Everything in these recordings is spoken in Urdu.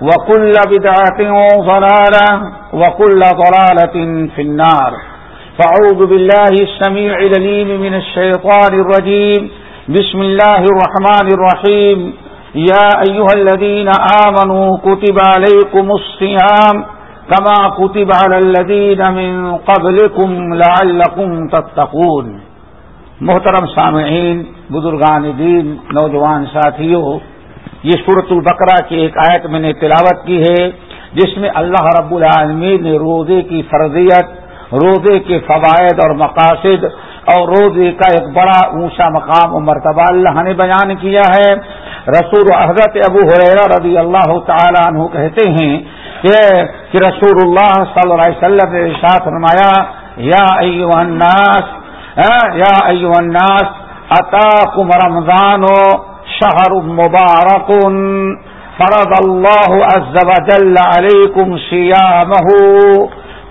وكل بدعة ضلالة وكل ضلالة في النار فعوذ بالله السميع لليم من الشيطان الرجيم بسم الله الرحمن الرحيم يا أيها الذين آمنوا كتب عليكم الصيام كما كتب على الذين من قبلكم لعلكم تتقون محترم سامعین، بزرگان دین، نوجوان ساتھیوں یہ صورت البقرہ کی ایک آیت میں نے تلاوت کی ہے، جس میں اللہ رب العالمین نے روزے کی فرضیت، روزے کے فوائد اور مقاصد اور روزے کا ایک بڑا اونچا مقام و مرتبہ اللہ نے بیان کیا ہے۔ رسول حضرت ابو حریرہ رضی اللہ تعالیٰ عنہ کہتے ہیں کہ رسول اللہ صلی اللہ علیہ وسلم نے ساتھ فرمایا، یا ایو الناس ہاں، یا ایو الناس، اتاکم رمضان شهر مبارك فرض الله عز وجل عليكم صيامه.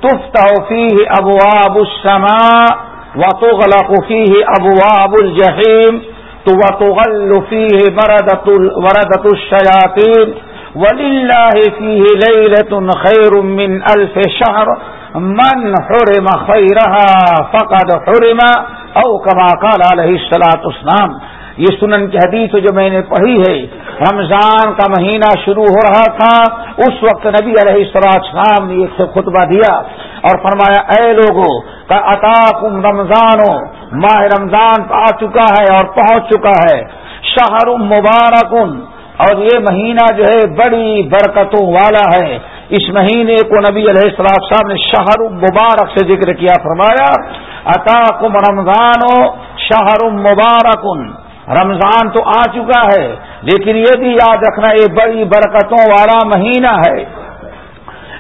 تفتح فيه أبواب السماء وتغلق فيه أبواب الجحيم وتغل فيه وردة الشياطين. ولله فيه ليلة خير من ألف شهر. من حرم خيرها فقد حرم، أو كما قال عليه الصلاة والسلام. یہ سنن کی حدیث جو میں نے پڑھی ہے، رمضان کا مہینہ شروع ہو رہا تھا، اس وقت نبی علیہ سراج خام نے ایک خطبہ دیا اور فرمایا، اے لوگوں کا عطا کم رمضان ہو ماہ رمضان آ چکا ہے اور پہنچ چکا ہے، شہر مبارکن اور یہ مہینہ جو ہے بڑی برکتوں والا ہے۔ اس مہینے کو نبی علیہ السلام صاحب نے شہر مبارک سے ذکر کیا، فرمایا عطا کم رمضان ہو شہر مبارکن رمضان تو آ چکا ہے، لیکن یہ بھی یاد رکھنا یہ بڑی برکتوں والا مہینہ ہے۔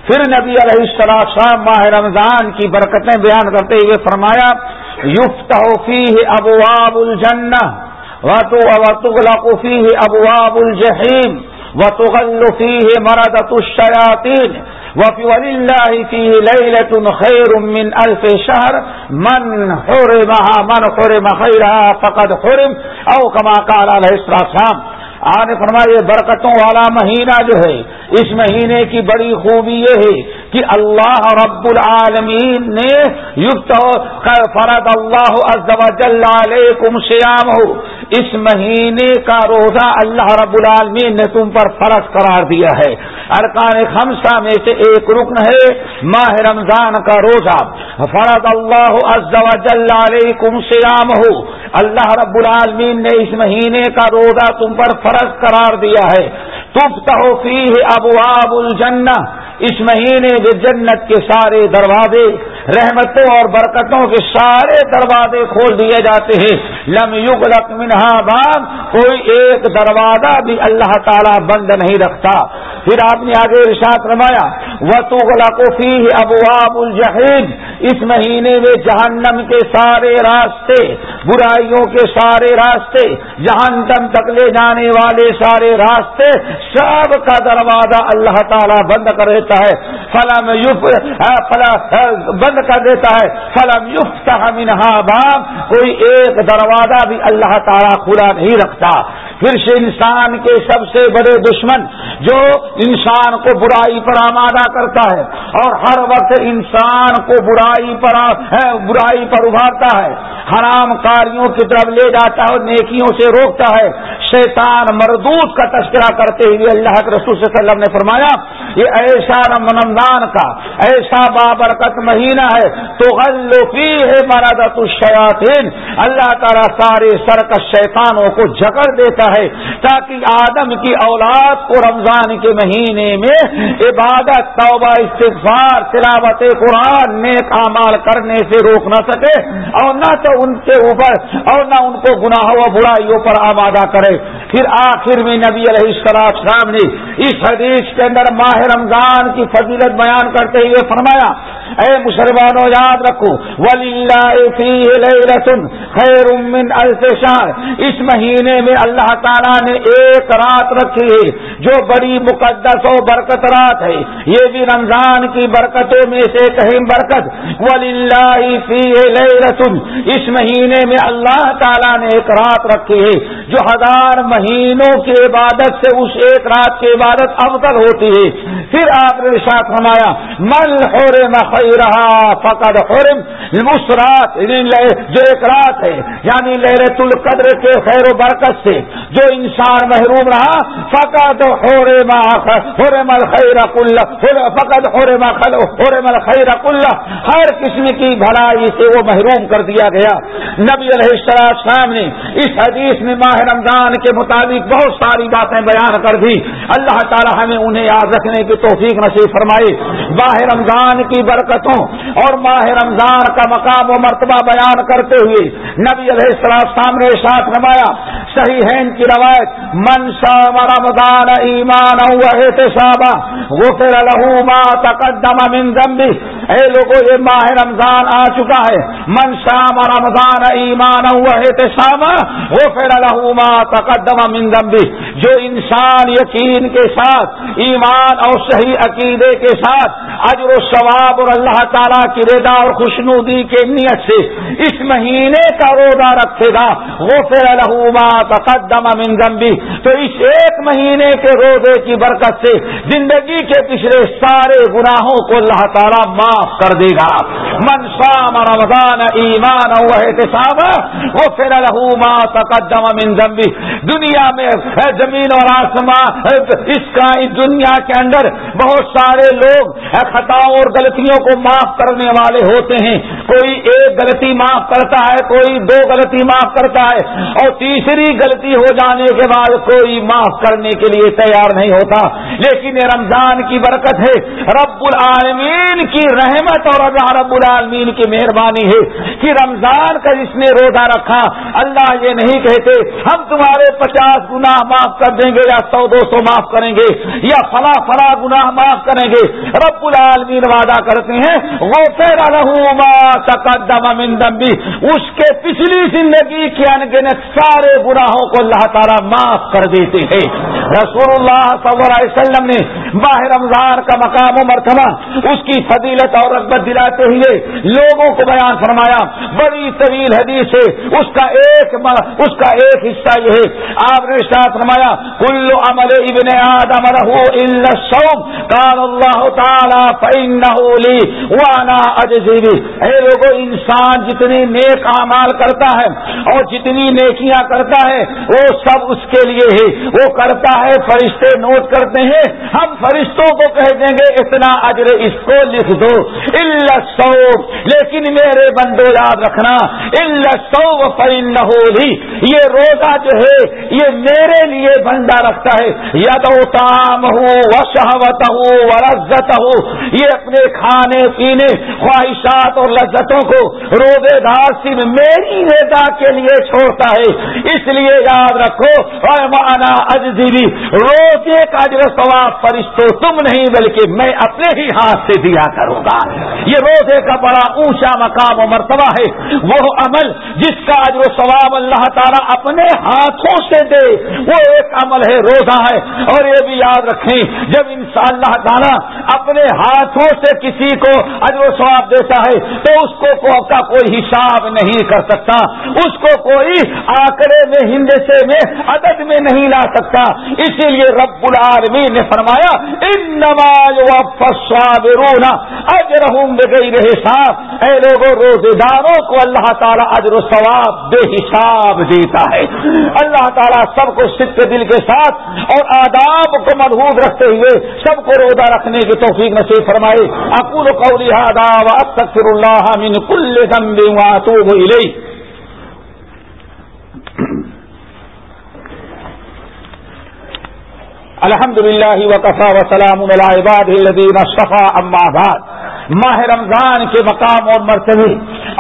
پھر نبی علیہ السلام صاحب ماہ رمضان کی برکتیں بیان کرتے ہوئے فرمایا یفت فیہ ابواب الجنہ وتغلق فیہ ابواب الجحیم، وتغل فیہ مردت الشیاطین۔ ولله فيه ليلة خير من ألف شهر. من حرمها، من حرم خيرها فقد حرم. أو كما قال عليه الصلاة والسلام آنے فرمایا یہ برکتوں والا مہینہ جو ہے، اس مہینے کی بڑی خوبی یہ ہے کہ اللہ رب العالمین نے یقت فرد اللہ جل علیکم سیام ہو اس مہینے کا روزہ اللہ رب العالمین نے تم پر فرض قرار دیا ہے۔ ارکان خمسہ میں سے ایک رکن ہے ماہ رمضان کا روزہ فرد اللہ عز و جل علیکم سیام ہو اللہ رب العالمین نے اس مہینے کا روزہ تم پر فرض قرار دیا ہے تفتح فیہ ابواب الجنہ اس مہینے میں جنت کے سارے دروازے رحمتوں اور برکتوں کے سارے دروازے کھول دیے جاتے ہیں۔ لم یگ منہا باب، کوئی ایک دروازہ بھی اللہ تعالیٰ بند نہیں رکھتا۔ پھر آپ نے آگے ارشاد رمایا وہ تو غلقی ابواب الجحیم اس مہینے میں جہنم کے سارے راستے، برائیوں کے سارے راستے، جہنم تک لے جانے والے سارے راستے، سب کا دروازہ اللہ تعالیٰ بند کر دیتا ہے۔ فلم یوف بند کر دیتا ہے۔ فلم یوف منہا باب۔ کوئی ایک دروازہ بھی اللہ تعالیٰ کھلا نہیں رکھتا۔ پھر سے انسان کے سب سے بڑے دشمن جو انسان کو برائی پر آمادہ کرتا ہے اور ہر وقت انسان کو برائی پر برائی پر ابھارتا ہے۔ حرام کاریوں کی طرف لے جاتا ہے اور نیکیوں سے روکتا ہے۔ شیطان مردود کا تذکرہ کرتے ہوئے اللہ کے رسول صلی اللہ علیہ وسلم نے فرمایا، یہ ایسا رمضان کا، ایسا بابرکت مہینہ ہے تو غلطی ہے مرادت الشیاطین۔ اللہ تعالیٰ سارے سرکش شیطانوں کو جکڑ دیتا ہے، تاکہ آدم کی اولاد کو رمضان کے مہینے میں عبادت، توبہ، استغفار، تلاوت قرآن، نیک اعمال کرنے سے روک نہ سکے اور نہ تو ان کے اوپر اور نہ ان کو گناہوں و برائیوں پر آمادہ کرے۔ پھر آخر میں نبی علیہ السلام نے اس حدیث کے اندر ماہ رمضان کی فضیلت بیان کرتے ہوئے فرمایا، اے مسلمانوں، یاد رکھو ولی خیر من شہر اس مہینے میں اللہ تعالیٰ نے ایک رات رکھی ہے جو بڑی مقدس و برکت رات ہے۔ یہ بھی رمضان کی برکتوں میں سے کہیں برکت۔ ولی اللہ اس مہینے میں اللہ تعالیٰ نے ایک رات رکھی ہے جو ہزار مہینوں کی عبادت سے اس ایک رات کی عبادت افضل ہوتی ہے۔ پھر آپ نے ساتھ فرمایا مل ہو رہے رہا فقد حرم اس رات یعنی جو ایک رات ہے یعنی لہرت القدر کے خیر و برکت سے۔ جو انسان محروم رہا، فقط فقط ہو ہر قسم کی بھلائی سے وہ محروم کر دیا گیا۔ نبی علیہ السلام نے اس حدیث میں ماہ رمضان کے مطابق بہت ساری باتیں بیان کر دی۔ اللہ تعالی ہمیں انہیں یاد رکھنے کی توفیق نصیب فرمائے۔ ماہ رمضان کی برکتوں اور ماہ رمضان کا مقام و مرتبہ بیان کرتے ہوئے نبی علیہ السلام نے ساتھ نمایا۔ صحیح ہے ان کی روایت منسا رمضان ایمان احتسابا، غفر له ما تقدم من ذنبه. اے لوگوں یہ ماہ رمضان آ چکا ہے۔ منسا رمضان ایمان احتسابا، غفر له ما تقدم من ذنبه. جو انسان یقین کے ساتھ، ایمان اور صحیح عقیدے کے ساتھ اجر و ثواب اور اللہ تعالیٰ کی رضا اور خوشنودی کے نیت سے اس مہینے کا روزہ رکھے گا۔ وہ پھر الحما تقدم من ذنبی، تو اس ایک مہینے کے روزے کی برکت سے زندگی کے پچھلے سارے گناہوں کو اللہ تعالیٰ معاف کر دے گا۔ منسام رمضان ایمان احتساب وہ پھر الحما تقدم من ذنبی۔ دنیا میں زمین اور آسمان، اس کا دنیا کے اندر بہت سارے لوگ خطاؤں اور غلطیوں کو معاف کرنے والے ہوتے ہیں۔ کوئی ایک غلطی معاف کرتا ہے، کوئی دو غلطی معاف کرتا ہے۔ اور تیسری غلطی ہو جانے کے بعد کوئی معاف کرنے کے لیے تیار نہیں ہوتا۔ لیکن یہ رمضان کی برکت ہے۔ رب العالمین کی رحمت اور رب العالمین کی مہربانی ہے کہ رمضان کا جس نے روزہ رکھا، اللہ یہ نہیں کہتے، ہم تمہارے پچاس گنا معاف کر دیں گے یا سو دو سو معاف کریں گے یا فلا فلا گناہ معاف کریں گے۔ رب العالمین وعدہ کرتے ہیں وہ تقدم من بھی اس کے پچھلی زندگی کے انگنت سارے برا گناہوں کو اللہ تعالیٰ معاف کر دیتے ہیں۔ رسول اللہ صلی اللہ علیہ وسلم نے باہ رمضان کا مقام و مرتبہ اس کی فضیلت اور رغبت دلاتے ہوئے لوگوں کو بیان فرمایا۔ بڑی طویل حدیث ہے۔ اس کا ایک اس کا ایک حصہ یہ ہے۔ آپ نے ساتھ فرمایا کلو عمل ابن آدم رہو السوم قال اللہ تعالی فإنه لی وانا اجزی اے لوگوں انسان جتنی نیک اعمال کرتا ہے اور جتنی نیکیاں کرتا ہے، وہ سب اس کے لیے ہے۔ وہ کرتا ہے، فرشتے نوٹ کرتے ہیں، ہم فرشتوں کو کہہ دیں گے، اتنا اجر اس کو لکھ دو۔ سو لیکن میرے بندو یاد رکھنا سو فإنه لی یہ روزہ جو ہے، یہ میرے لیے بندہ رکھتا ہے۔ یا تو تام ہوں و شہوت ہوں و لذت ہو یہ اپنے کھانے پینے، خواہشات اور لذتوں کو روزے دار صرف میری رضا کے لیے چھوڑتا ہے۔ اس لیے یاد رکھو اور مانا اجزی روزے کا جو ثواب فرشتوں، تم نہیں، بلکہ میں اپنے ہی ہاتھ سے دیا کروں گا۔ یہ روزے کا بڑا اونچا مقام و مرتبہ ہے۔ وہ عمل جس کا اجر و ثواب اللہ تعالیٰ اپنے ہاتھوں سے دے، وہ ایک عمل ہے، روزہ ہے۔ اور یہ بھی یاد رکھیں، جب انسان اللہ تعالیٰ اپنے ہاتھوں سے کسی کو اجر و ثواب دیتا ہے، تو اس کو کا کوئی حساب نہیں کر سکتا۔ اس کو کوئی آکڑے میں، ہندسے میں، عدد میں نہیں لا سکتا۔ اسی لیے رب العالمین نے فرمایا ان نماز رونا اجر ہوں اے لوگوں روزے داروں کو اللہ تعالیٰ اجر و ثواب بے حساب دیتا ہے۔ اللہ تعالیٰ سب کو سکھ دل کے ساتھ اور آداب کو محبوب رکھتے ہوئے سب کو روزہ رکھنے کی توفیق نصیب فرمائے۔ اکول قولی آداب استغفر اللہ من کل ذنب واتوب الیہ۔ الحمد للہ وقفا وسلام العباد الدین صفا اما بعد. ماہ رمضان کے مقام اور مرتبے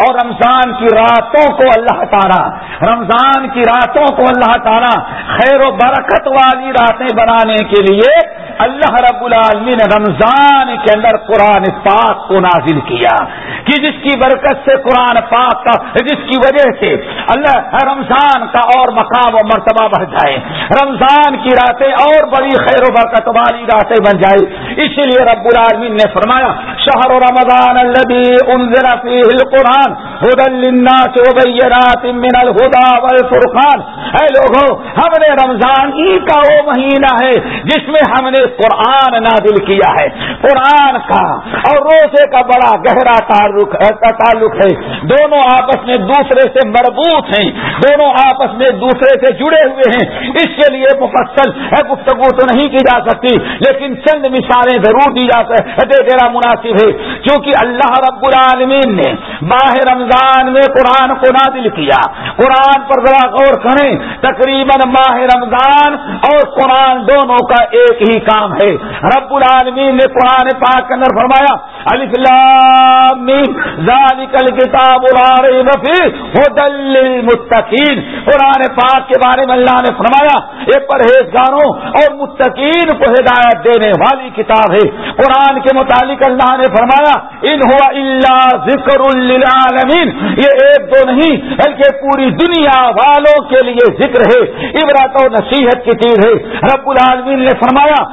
اور رمضان کی راتوں کو اللہ تعالیٰ، رمضان کی راتوں کو اللہ تعالیٰ خیر و برکت والی راتیں بنانے کے لیے اللہ رب العالمین نے رمضان کے اندر قرآن پاک کو نازل کیا کہ جس کی برکت سے قرآن پاک کا، جس کی وجہ سے اللہ رمضان کا اور مقام و مرتبہ بڑھ جائے، رمضان کی راتیں اور بڑی خیر و برکت والی راتیں بن جائے۔ اسی لیے رب العالمین نے فرمایا شہر رمضان الذي انزل فيه القرآن. من الہدا والفرقان۔ اے لوگوں ہم نے رمضان ہی کا وہ مہینہ ہے جس میں ہم نے قرآن نازل کیا ہے۔ قرآن کا اور روزے کا بڑا گہرا تعلق تعلق ہے۔ دونوں آپس میں دوسرے سے مربوط ہیں۔ دونوں آپس میں دوسرے سے جڑے ہوئے ہیں۔ اس کے لیے مفصل گفتگو تو نہیں کی جا سکتی، لیکن چند مثالیں ضرور دی جا سکتے دینا مناسب ہے۔ کیونکہ اللہ رب العالمین نے ماہ رمضان میں قرآن کو نازل کیا۔ قرآن پر ذرا غور کریں، تقریباً ماہ رمضان اور قرآن دونوں کا ایک ہی کام ہے۔ رب العالمین نے قرآن پاک کے اندر فرمایا کتاب متقین قرآن پاک کے بارے میں اللہ نے فرمایا یہ پرہیزگاروں اور متقین کو ہدایت دینے والی کتاب ہے۔ قرآن کے متعلق اللہ نے فرمایا، ان ہوا اللہ ذکر للعالمین۔ یہ ایک دو نہیں، بلکہ پوری دنیا والوں کے لیے ذکر ہے۔ عبرت و نصیحت کی چیز ہے۔ رب العالمین نے فرمایا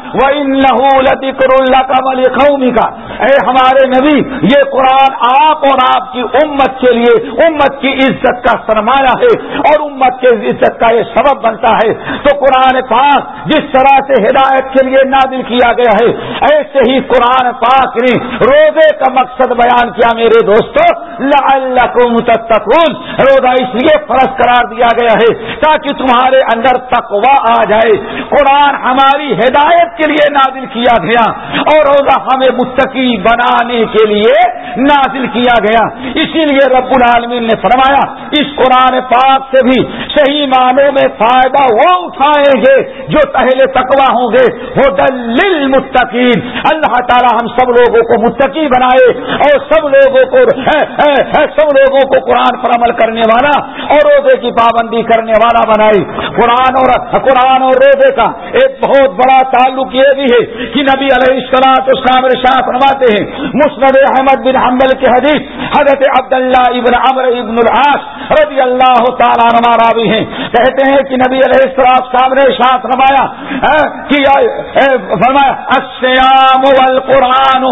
اللہ کا مل قومی کا اے ہمارے نبی، یہ قرآن آپ اور آپ کی امت کے لیے، امت کی عزت کا سرمایہ ہے اور امت کے عزت کا یہ سبب بنتا ہے۔ تو قرآن پاک جس طرح سے ہدایت کے لیے نادل کیا گیا ہے، ایسے ہی قرآن پاک نے روزے کا مقصد بیان کیا۔ میرے دوستو، لعلکم تتقون۔ روزہ اس لیے فرض قرار دیا گیا ہے تاکہ تمہارے اندر تقوا آ جائے۔ قرآن ہماری ہدایت کے لیے نازل کیا گیا اور روزہ ہمیں متقی بنانے کے لیے نازل کیا گیا۔ اسی لیے رب العالمین نے فرمایا، اس قرآن پاک سے بھی صحیح معنوں میں فائدہ وہ اٹھائیں گے جو پہلے تقوا ہوں گے۔ وہ دل متقین اللہ تعالی ہم سب لوگوں کو متقی بنائے اور سب لوگوں کو سب لوگوں کو قرآن پر عمل کرنے والا اور روزے کی پابندی کرنے والا بنائی قرآن اور قرآن اور روزے کا ایک بہت بڑا تعلق یہ بھی ہے کہ نبی علیہ السلام اسلام شاہ فرماتے ہیں، مسند احمد بن حمل کے حدیث حضرت عبداللہ ابن عمر ابن العاش رضی اللہ تعالیٰ نمارا بھی ہیں۔ کہتے ہیں کہ نبی علیہ السلام صاحب سامنے شاہ فرمایا فرمایا السیام والقرآن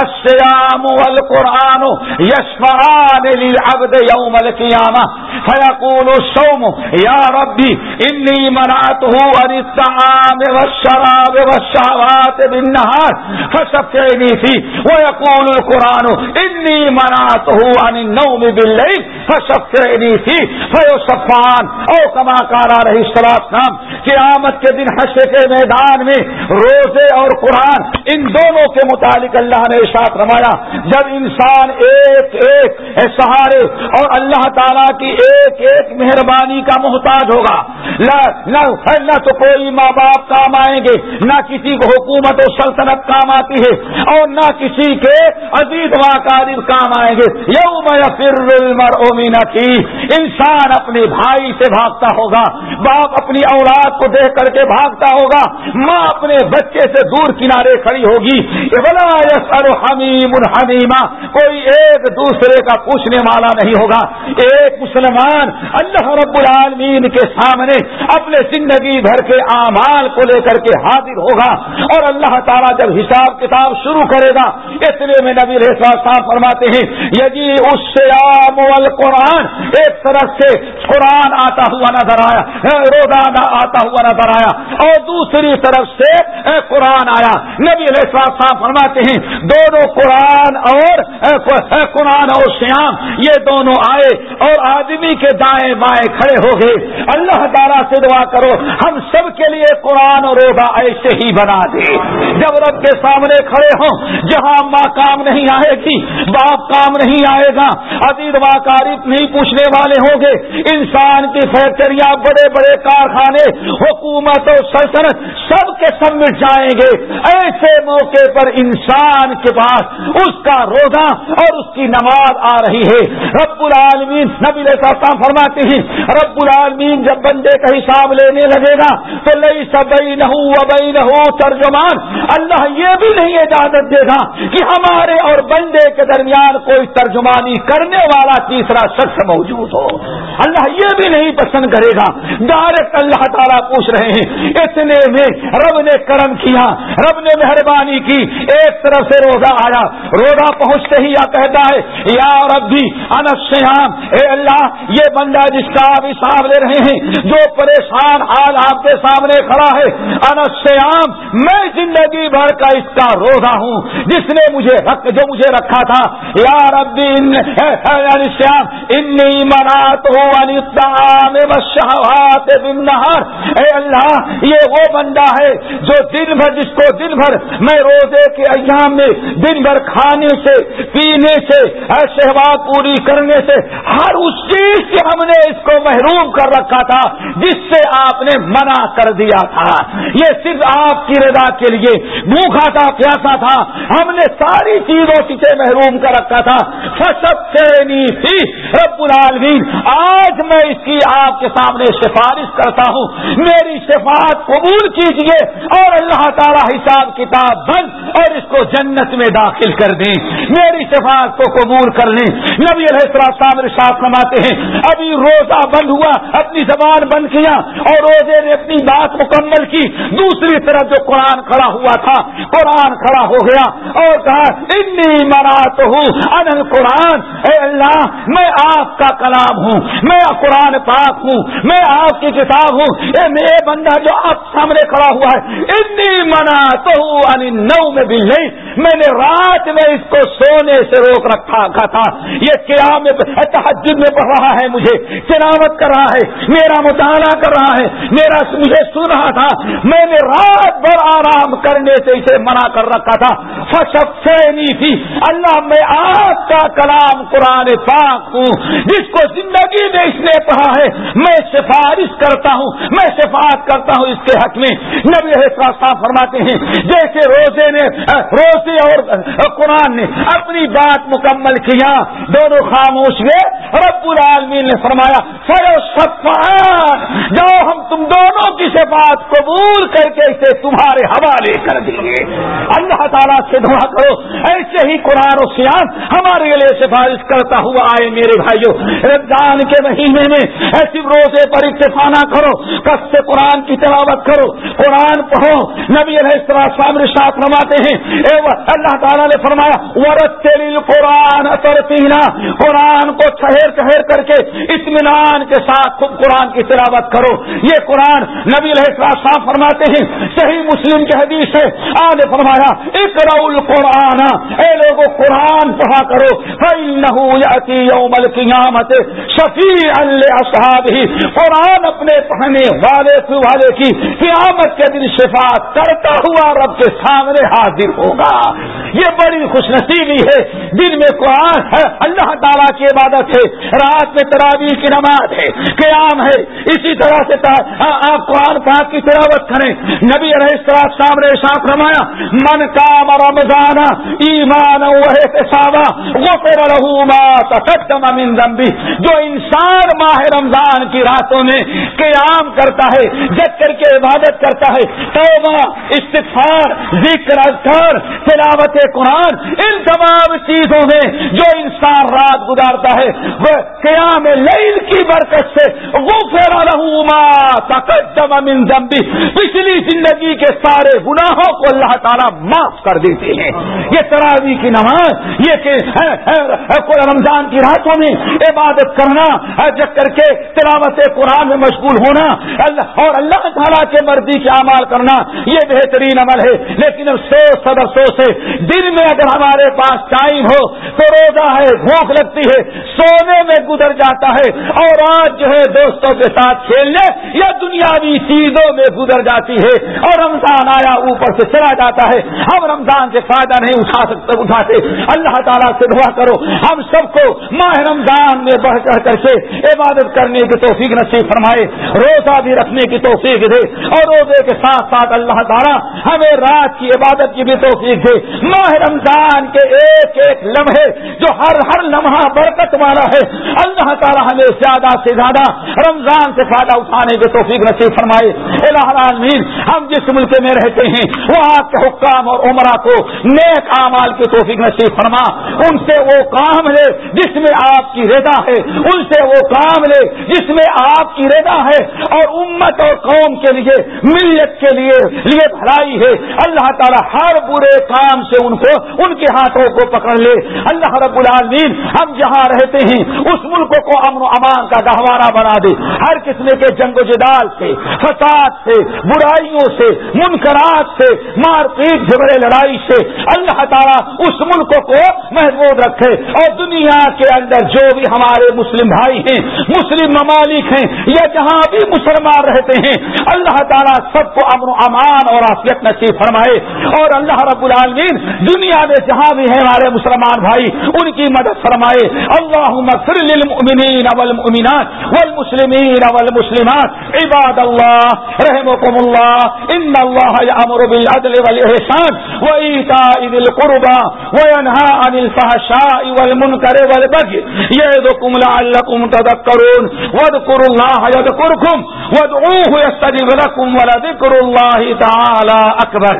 السیام والقرآن یشفعان للعبد یوم القیامہ۔ فیقول الصوم، یا ربی، انی منعته عن الطعام والشراب والشهوات بالنهار فشفعني فيه ويقول القرآن، إني منعته عن النوم بالليل فشفعني فيه فيصفان او كما قال عليه الصلاة والسلام قیامت کے دن حشر کے میدان میں روزے اور قرآن، ان دونوں کے متعلق اللہ نے ارشاد رمایا جب انسان ایک ایک سہارے اور اللہ تعالیٰ کی ایک ایک مہربانی کا محتاج ہوگا نہ تو کوئی ماں باپ کام آئیں گے، نہ کسی کو حکومت و سلطنت کام آتی ہے اور نہ کسی کے عزیز واقع کام آئیں گے۔ یوم کمی نہ تھی انسان اپنے بھائی سے بھاگتا ہوگا، باپ اپنی اولاد کو دیکھ کر کے بھاگتا ہوگا، ماں اپنے بچے سے دور کنارے کھڑی ہوگی۔ بلا سر حمیم الحمیمہ کوئی ایک دوسرے کا پوچھنے والا نہیں ہوگا۔ ایک مسلمان اللہ رب العالمین کے سامنے اپنے زندگی بھر کے اعمال کو لے کر کے حاضر ہوگا اور اللہ تعالیٰ جب حساب کتاب شروع کرے گا اس لیے میں نبی صاحب فرماتے ہیں یدی اس سے قرآن ایک طرف سے قرآن آتا ہوا نظر آیا روزانہ آتا ہوا نظر آیا، اور دوسری طرف سے قرآن آیا۔ نبی علیہ صاحب فرماتے ہیں، دونوں قرآن اور قرآن اور شیام یہ دونوں آئے اور آدمی کے دائیں بائیں کھڑے ہو گئے۔ اللہ تعالیٰ سے دعا کرو، ہم سب کے لیے قرآن اور روزہ ایسے ہی بنا دے جب رب کے سامنے کھڑے ہوں جہاں ماں کام نہیں آئے گی، باپ کام نہیں آئے گا۔ عزیز واقعی نہیں پوچھنے والے ہوں گے۔ انسان کی فیکٹریاں، بڑے بڑے کارخانے، حکومت اور سلطنت سب کے سب مٹ جائیں گے۔ ایسے موقع پر انسان کے پاس اس کا روزہ اور اس کی نماز آ رہی ہے۔ رب العالمین نبی صاحب فرماتے ہیں، رب العالمین جب بندے کا حساب لینے لگے گا تو لئی سبئی نہ ترجمان۔ اللہ یہ بھی نہیں اجازت دے گا کہ ہمارے اور بندے کے درمیان کوئی ترجمانی کرنے والا تیسرا شخص موجود ہو۔ اللہ یہ بھی نہیں پسند کرے گا۔ ڈائریکٹ اللہ تعالیٰ پوچھ رہے ہیں، اتنے میں رب نے کرم کیا، رب نے مہربانی کی، ایک طرف سے روزہ آیا۔ روزہ پہنچتے ہی یا کہتا ہے، یا رب بھی انسیام اے اللہ، یہ بندہ جس کا آپ حساب لے رہے ہیں، جو پریشان حال آپ کے سامنے کھڑا ہے انسیام میں زندگی بھر کا اس کا روزہ ہوں۔ جس نے مجھے رکھ جو مجھے رکھا تھا، یا رب انی منات ہوں اے اللہ، یہ وہ بندہ ہے جو دن بھر جس کو دن بھر میں روزے کے ایام میں دن بھر کھانے سے، پینے سے شہوات پوری کرنے سے، ہر اس چیز سے ہم نے اس کو محروم کر رکھا تھا، جس سے آپ نے منع کر دیا تھا۔ یہ صرف آپ کی رضا کے لیے بھوکھا تھا، پیاسا تھا۔ ہم نے ساری چیزوں سے محروم کر رکھا تھا۔ فصب سے رب العالمین۔ آج میں اس کی آپ کے سامنے سفارش کرتا ہوں۔ میری سفارت قبول کیجیے اور اللہ تعالی حساب کتاب بند اور اس کو جنت میں داخل کر دیں۔ میری سفارت کو قبول کر لیں۔ نبی علیہ السلام رشاط نماتے ہیں، ابھی روزہ بند ہوا، اپنی زبان بند کیا اور روزے نے اپنی بات مکمل کی۔ دوسری طرف جو قرآن کھڑا ہوا تھا، قرآن کھڑا ہو گیا۔ اور کہا، انی مرات ہوں انل قرآن اے اللہ، میں آپ کا کلام ہوں، میں قرآن پاک ہوں، میں آپ کی کتاب ہوں۔ اے میرے بندہ جو آپ سامنے کھڑا ہوا ہے اتنی منا تو نو میں بھی نہیں میں نے رات میں اس کو سونے سے روک رکھا تھا یہ قیام تحجد میں پڑھ رہا ہے مجھے، تلاوت کر رہا ہے، میرا مطالعہ کر رہا ہے، میرا مجھے سن رہا تھا۔ میں نے رات بھر آرام کرنے سے اسے منع کر رکھا تھا۔ فصب تھی۔ اللہ میں آپ کا کلام قرآن پاک ہوں۔ جس کو زندگی میں اس نے پڑھا ہے، میں سفارش کرتا ہوں۔ میں سفارش کرتا ہوں اس کے حق میں۔ نبی صاحب فرماتے ہیں، جیسے روزے نے، روزے اور قرآن نے اپنی بات مکمل کیا دونوں خاموش گئے رب العالمین نے فرمایا سر جو ہم تم دونوں کی بات قبول کر کے اسے تمہارے حوالے کر دیں گے۔ اللہ تعالیٰ سے دعا کرو۔ ایسے ہی قرآن و سیاح ہمارے لیے سفارش کرتا ہوا آئے میرے بھائیوں رمضان کے مہینے میں ایسی روزے پر اتفانہ کرو۔ کس سے قرآن کی تلاوت کرو؟ قرآن پڑھو۔ نبی علیہ السلام رشاط نماتے ہیں، اے اللہ تعالیٰ نے فرمایا ورت قرآن ترتینا قرآن کو ٹھہر ٹھہر کر کے اطمینان کے ساتھ خود قرآن کی تلاوت کرو۔ یہ قرآن نبی علیہ السلام فرماتے ہیں۔ صحیح مسلم کے حدیث ہے۔ آنے فرمایا اقرا القرآن۔ اے لوگوں قرآن پڑھا کرو۔ فَإِنَّهُ یوم القیامت شفیع اصحاب ہی قرآن اپنے پڑھنے والے والے کی قیامت کے دن شفاعت کرتا ہوا رب کے سامنے حاضر ہوگا۔ یہ بڑی خوش نصیبی ہے۔ دن میں قرآن ہے، اللہ تعالیٰ کی عبادت ہے۔ رات میں تراویح کی نماز ہے۔ قیام ہے۔ اسی طرح سے ہاں، آپ قرآن پاک کی تلاوت کریں۔ نبی علیہ السلام نے ساتھ رمایا من کام رمضان ایمان وہ پھر رہا تقدم من ذنبی۔ جو انسان ماہ رمضان کی راتوں میں قیام کرتا ہے جگ کر کے عبادت کرتا ہے، توبہ استفار ذکر اذکار، تلاوت قرآن، ان تمام چیزوں میں جو انسان رات گزارتا ہے، وہ قیام لیل کی برکت سے وہ پھیرا رہا تقدم من ذنبی۔ پچھلی زندگی کے سارے گناہوں کو اللہ تعالیٰ معاف کر دیتے ہیں یہ تراوی کی نماز، یہ کہ رمضان کی راتوں میں عبادت کرنا جگ کر کے تلاوت قرآن میں مشغول ہونا اور اللہ تعالیٰ کے مرضی کے اعمال کرنا، یہ بہترین عمل ہے۔ لیکن اب سو سے دن میں اگر ہمارے پاس ٹائم ہو، تو روزہ ہے، بھوک لگتی ہے، سونے میں گزر جاتا ہے، اور آج جو ہے دوستوں کے ساتھ کھیلنے یا دنیاوی چیزوں میں گزر جاتی ہے، اور رمضان آیا، اوپر سے چلا جاتا ہے۔ ہم رمضان سے فائدہ نہیں اٹھا سکتے، اٹھاتے۔ اللہ تعالیٰ سے دعا کرو۔ ہم سب کو ماہ رمضان میں بڑھ چڑھ کر کے عبادت کرنے کی توفیق نصیب فرمائے، روزہ بھی رکھنے کی توفیق دے۔ اور روزے کے ساتھ ساتھ اللہ تعالیٰ ہمیں رات کی عبادت کی بھی توفیق دے۔ ماہ رمضان کے ایک ایک لمحے جو ہر ہر لمحہ برکت والا ہے، اللہ اللہ تعالیٰ ہمیں زیادہ سے زیادہ رمضان سے فائدہ اٹھانے کی توفیق نصیب فرمائے۔ الہ العالمین، ہم جس ملک میں رہتے ہیں، وہاں کے حکام اور عمرہ کو نیک اعمال کی توفیق نصیب فرما۔ ان سے وہ کام لے جس میں آپ کی رضا ہے۔ ان سے وہ کام لے جس میں آپ کی رضا ہے۔ اور امت اور قوم کے لیے ملت کے لیے لیے بھلائی ہے۔ اللہ تعالیٰ ہر برے کام سے ان کو، ان کے ہاتھوں کو پکڑ لے۔ اللہ رب العالمین، ہم جہاں رہتے ہیں، اس ملک کو امن و امان کا گہوارہ بنا دے۔ ہر قسم کے جنگ و جدال سے، فساد سے، برائیوں سے، منکرات سے، مار پیٹ جھگڑے لڑائی سے، اللہ تعالیٰ اس ملک کو محبوب رکھے۔ اور دنیا کے اندر جو بھی ہمارے مسلم بھائی ہیں، مسلم ممالک ہیں، یا جہاں بھی مسلمان رہتے ہیں، اللہ تعالیٰ سب کو امن و امان اور آفیت نصیب فرمائے۔ اور اللہ رب العالمین دنیا میں جہاں بھی ہیں ہمارے مسلمان بھائی، ان کی مدد فرمائے۔ اللہ للمؤمنین والمؤمنات والمسلمین والمسلمات. عباد اللہ رحمكم اللہ ان اللہ یامر بالعدل والاحسان وایتاء ذی القربى وینهى عن الفحشاء والمنکر والبغي يعظكم لعلكم تذكرون. واذكروا الله يذكركم. وادعوه يستجب لكم ولذكر الله تعالى أكبر.